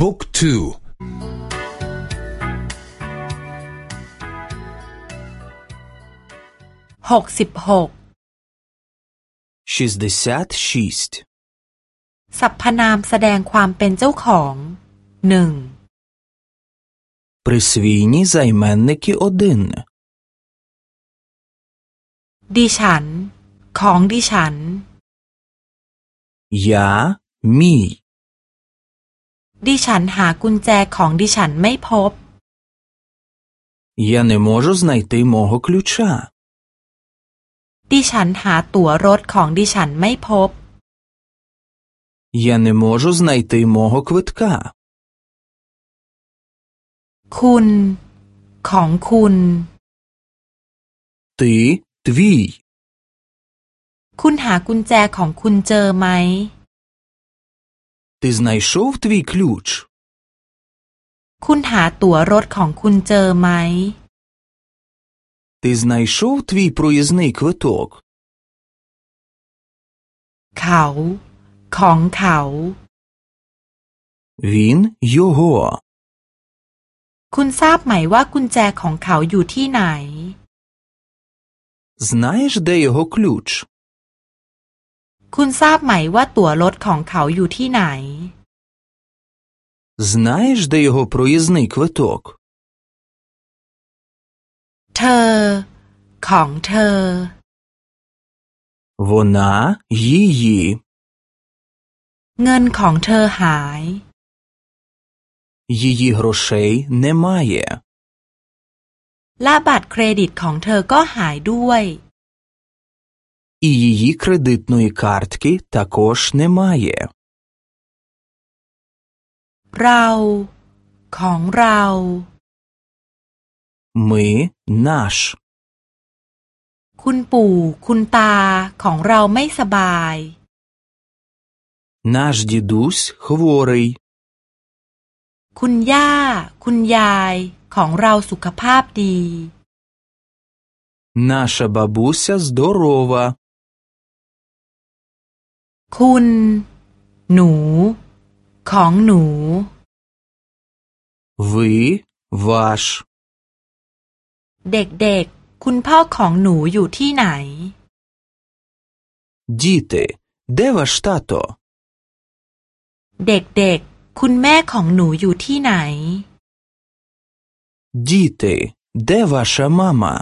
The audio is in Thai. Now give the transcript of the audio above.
บุ๊กทูหกสิบหก шістдесят шість สรรพนามแสดงความเป็นเจ้าของหนึ่ง присвійні займенники один ดิฉัน ของดิฉัน я мій ดิฉันหากุญแจของดิฉันไม่พบ я не можу знайти мого ключа ดิฉันหาตั๋วรถของดิฉันไม่พบ я не можу знайти мого квитка คุณ ของคุณ ти твій คุณหากุญแจของคุณเจอไหม ти знайшов твій ключ คุณหาตั๋วรถของคุณเจอไหม ти знайшов твій проїзний квиток เขา ของเขา він його คุณทราบไหมว่ากุญแจของเขาอยู่ที่ไหน знаєш де його ключ คุณทราบไหมว่าตั๋วรถของเขาอยู่ที่ไหน знаєш де його проїзний квиток เธอ ของเธอ вона її เงินของเธอหาย її грошей немає และบัตรเครดิตของเธอก็หายด้วย і її кредитної картки також немає เรา ของเรา ми наш คุณปู่ คุณตา ของเราไม่สบาย наш дідусь хворий คุณย่า คุณยาย ของเราสุขภาพดี наша бабуся здорова คุณ หนู ของหนู ви ваш เด็กๆ คุณพ่อของหนูอยู่ที่ไหน діти де ваш тато เด็กๆ คุณแม่ของหนูอยู่ที่ไหน діти де ваша мама